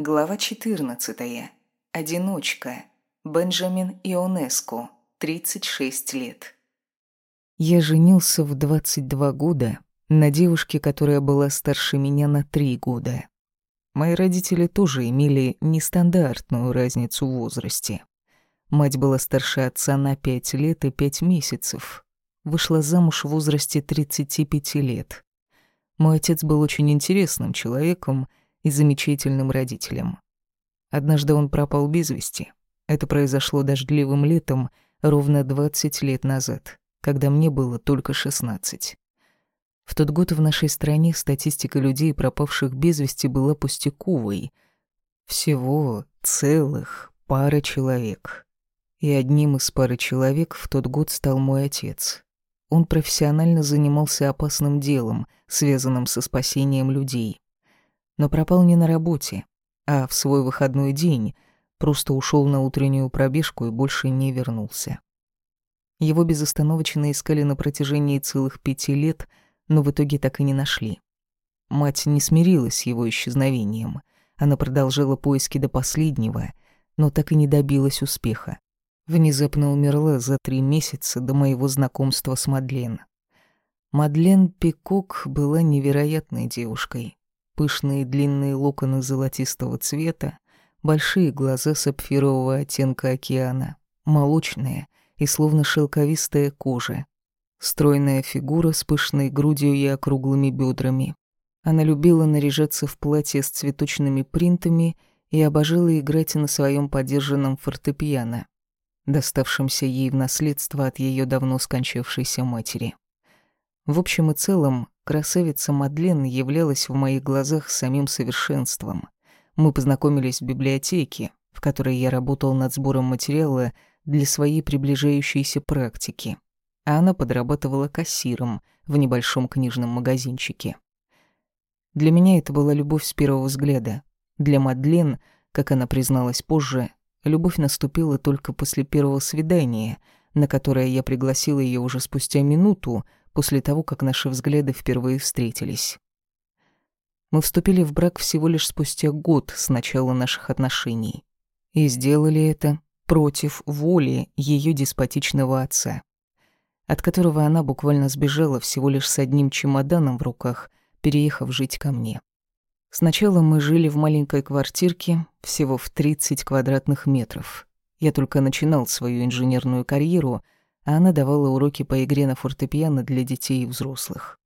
Глава 14. Одиночка. Бенджамин Ионеску. 36 лет. Я женился в 22 года на девушке, которая была старше меня на 3 года. Мои родители тоже имели нестандартную разницу в возрасте. Мать была старше отца на 5 лет и 5 месяцев. Вышла замуж в возрасте 35 лет. Мой отец был очень интересным человеком и замечательным родителем. Однажды он пропал без вести. Это произошло дождливым летом ровно 20 лет назад, когда мне было только 16. В тот год в нашей стране статистика людей, пропавших без вести, была пустяковой. Всего целых пара человек. И одним из пары человек в тот год стал мой отец. Он профессионально занимался опасным делом, связанным со спасением людей но пропал не на работе, а в свой выходной день просто ушел на утреннюю пробежку и больше не вернулся. Его безостановочно искали на протяжении целых пяти лет, но в итоге так и не нашли. Мать не смирилась с его исчезновением. Она продолжала поиски до последнего, но так и не добилась успеха. Внезапно умерла за три месяца до моего знакомства с Мадлен. Мадлен Пикок была невероятной девушкой пышные длинные локоны золотистого цвета, большие глаза сапфирового оттенка океана, молочные и словно шелковистая кожа, стройная фигура с пышной грудью и округлыми бедрами. Она любила наряжаться в платье с цветочными принтами и обожала играть на своем подержанном фортепиано, доставшемся ей в наследство от ее давно скончавшейся матери. В общем и целом, Красавица Мадлен являлась в моих глазах самим совершенством. Мы познакомились в библиотеке, в которой я работал над сбором материала для своей приближающейся практики, а она подрабатывала кассиром в небольшом книжном магазинчике. Для меня это была любовь с первого взгляда. Для Мадлен, как она призналась позже, любовь наступила только после первого свидания, на которое я пригласила ее уже спустя минуту, после того, как наши взгляды впервые встретились. Мы вступили в брак всего лишь спустя год с начала наших отношений. И сделали это против воли ее деспотичного отца, от которого она буквально сбежала всего лишь с одним чемоданом в руках, переехав жить ко мне. Сначала мы жили в маленькой квартирке, всего в 30 квадратных метров. Я только начинал свою инженерную карьеру — она давала уроки по игре на фортепиано для детей и взрослых.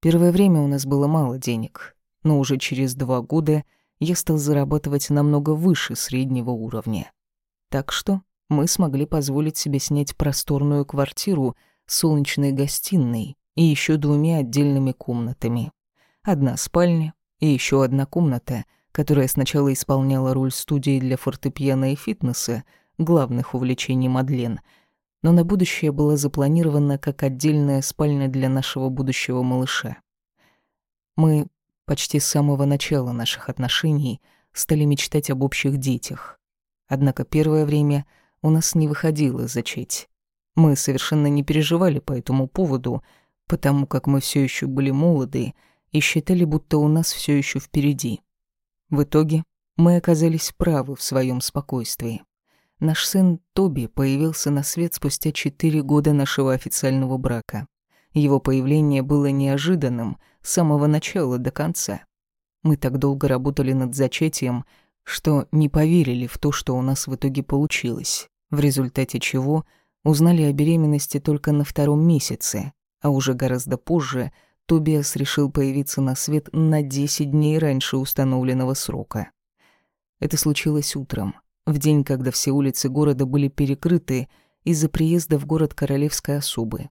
Первое время у нас было мало денег, но уже через два года я стал зарабатывать намного выше среднего уровня. Так что мы смогли позволить себе снять просторную квартиру с солнечной гостиной и еще двумя отдельными комнатами. Одна спальня и еще одна комната, которая сначала исполняла роль студии для фортепиано и фитнеса, главных увлечений Мадлен — но на будущее была запланирована как отдельная спальня для нашего будущего малыша. Мы почти с самого начала наших отношений стали мечтать об общих детях. Однако первое время у нас не выходило зачать. Мы совершенно не переживали по этому поводу, потому как мы все еще были молоды и считали, будто у нас все еще впереди. В итоге мы оказались правы в своем спокойствии. Наш сын Тоби появился на свет спустя четыре года нашего официального брака. Его появление было неожиданным с самого начала до конца. Мы так долго работали над зачатием, что не поверили в то, что у нас в итоге получилось, в результате чего узнали о беременности только на втором месяце, а уже гораздо позже Тобиас решил появиться на свет на 10 дней раньше установленного срока. Это случилось утром — в день, когда все улицы города были перекрыты из-за приезда в город королевской особы.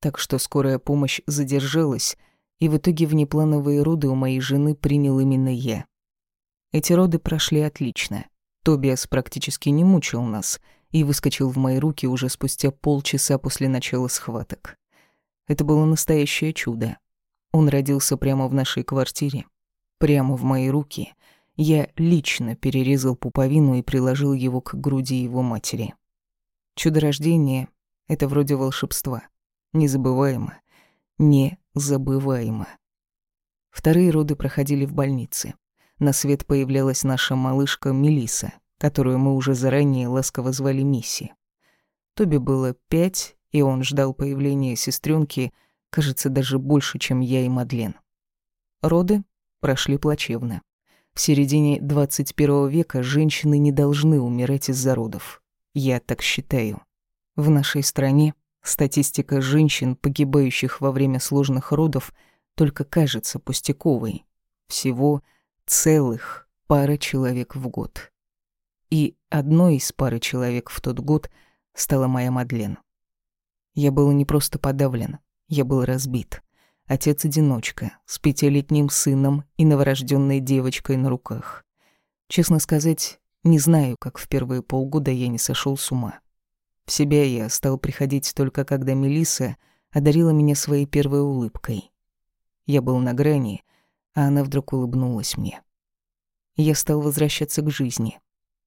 Так что скорая помощь задержалась, и в итоге внеплановые роды у моей жены принял именно я. Эти роды прошли отлично. Тобиас практически не мучил нас и выскочил в мои руки уже спустя полчаса после начала схваток. Это было настоящее чудо. Он родился прямо в нашей квартире, прямо в мои руки, я лично перерезал пуповину и приложил его к груди его матери. Чудо рождения — это вроде волшебства. Незабываемо. Незабываемо. Вторые роды проходили в больнице. на свет появлялась наша малышка Мелиса, которую мы уже заранее ласково звали Мисси. Тоби было пять, и он ждал появления сестренки, кажется, даже больше, чем я и Мадлен. Роды прошли плачевно. В середине 21 века женщины не должны умирать из-за родов. Я так считаю. В нашей стране статистика женщин, погибающих во время сложных родов, только кажется пустяковой. Всего целых пара человек в год. И одной из пары человек в тот год стала моя Мадлен. Я был не просто подавлен, я был разбит. Отец-одиночка, с пятилетним сыном и новорожденной девочкой на руках. Честно сказать, не знаю, как в первые полгода я не сошел с ума. В себя я стал приходить только когда Мелиса одарила меня своей первой улыбкой. Я был на грани, а она вдруг улыбнулась мне. Я стал возвращаться к жизни.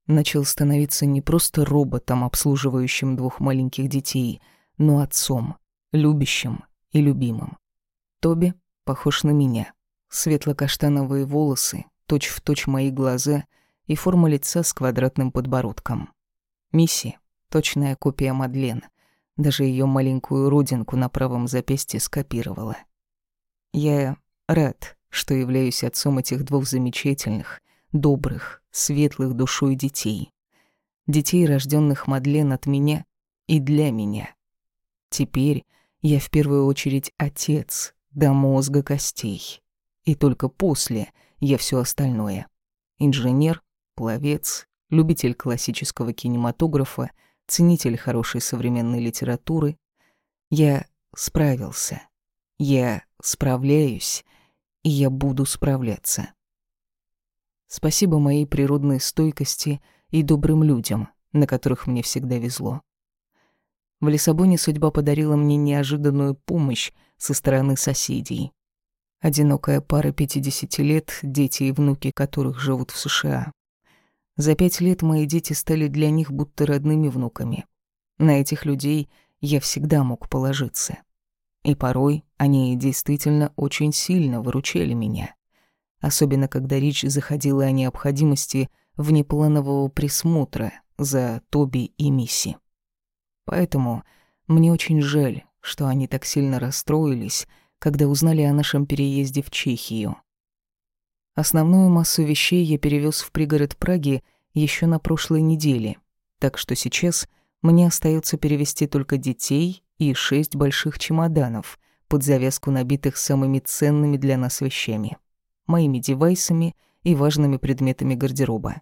Начал становиться не просто роботом, обслуживающим двух маленьких детей — но отцом, любящим и любимым. Тоби похож на меня. Светло-каштановые волосы, точь-в-точь мои глаза и форма лица с квадратным подбородком. Мисси — точная копия Мадлен. Даже ее маленькую родинку на правом запястье скопировала. Я рад, что являюсь отцом этих двух замечательных, добрых, светлых душой детей. Детей, рожденных Мадлен от меня и для меня. Теперь я в первую очередь отец до мозга костей. И только после я все остальное. Инженер, пловец, любитель классического кинематографа, ценитель хорошей современной литературы. Я справился. Я справляюсь, и я буду справляться. Спасибо моей природной стойкости и добрым людям, на которых мне всегда везло. В Лиссабоне судьба подарила мне неожиданную помощь со стороны соседей. Одинокая пара 50 лет, дети и внуки которых живут в США. За пять лет мои дети стали для них будто родными внуками. На этих людей я всегда мог положиться. И порой они действительно очень сильно выручали меня. Особенно когда речь заходила о необходимости внепланового присмотра за Тоби и Мисси. Поэтому мне очень жаль, что они так сильно расстроились, когда узнали о нашем переезде в Чехию. Основную массу вещей я перевез в пригород Праги еще на прошлой неделе, так что сейчас мне остается перевести только детей и шесть больших чемоданов, под завязку набитых самыми ценными для нас вещами, моими девайсами и важными предметами гардероба.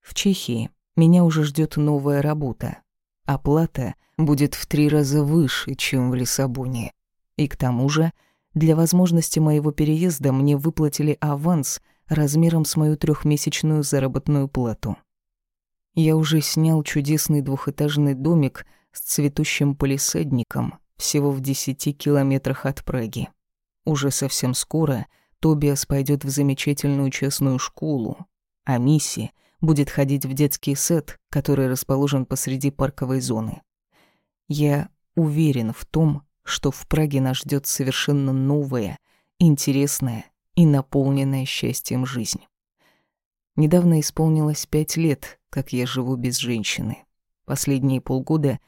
В Чехии меня уже ждет новая работа, Оплата будет в три раза выше, чем в Лиссабоне. И к тому же, для возможности моего переезда мне выплатили аванс размером с мою трехмесячную заработную плату. Я уже снял чудесный двухэтажный домик с цветущим полисадником всего в десяти километрах от Праги. Уже совсем скоро Тобиас пойдет в замечательную частную школу, а Мисси — будет ходить в детский сад, который расположен посреди парковой зоны. Я уверен в том, что в Праге нас ждет совершенно новая, интересная и наполненная счастьем жизнь. Недавно исполнилось пять лет, как я живу без женщины. Последние полгода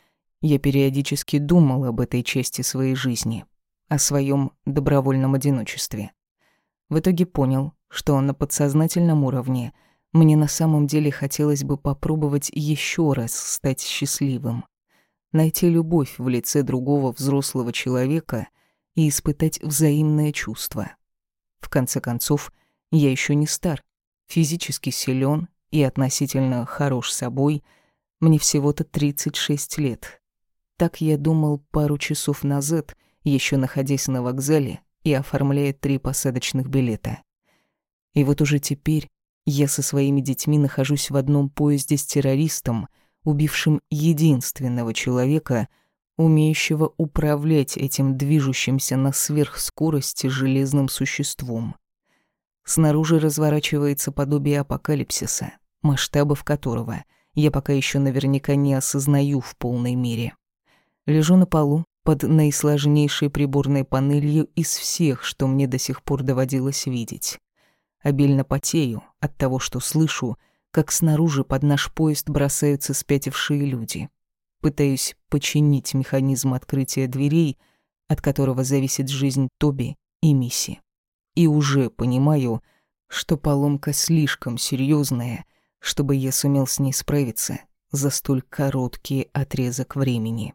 я периодически думал об этой части своей жизни, о своем добровольном одиночестве. В итоге понял, что на подсознательном уровне – мне на самом деле хотелось бы попробовать еще раз стать счастливым. Найти любовь в лице другого взрослого человека и испытать взаимное чувство. В конце концов, я еще не стар, физически силен и относительно хорош собой, мне всего-то 36 лет. Так я думал пару часов назад, еще находясь на вокзале и оформляя три посадочных билета. И вот уже теперь я со своими детьми нахожусь в одном поезде с террористом, убившим единственного человека, умеющего управлять этим движущимся на сверхскорости железным существом. Снаружи разворачивается подобие апокалипсиса, масштабов которого я пока еще наверняка не осознаю в полной мере. Лежу на полу под наисложнейшей приборной панелью из всех, что мне до сих пор доводилось видеть. Обильно потею от того, что слышу, как снаружи под наш поезд бросаются спятившие люди. Пытаюсь починить механизм открытия дверей, от которого зависит жизнь Тоби и Мисси. И уже понимаю, что поломка слишком серьезная, чтобы я сумел с ней справиться за столь короткий отрезок времени.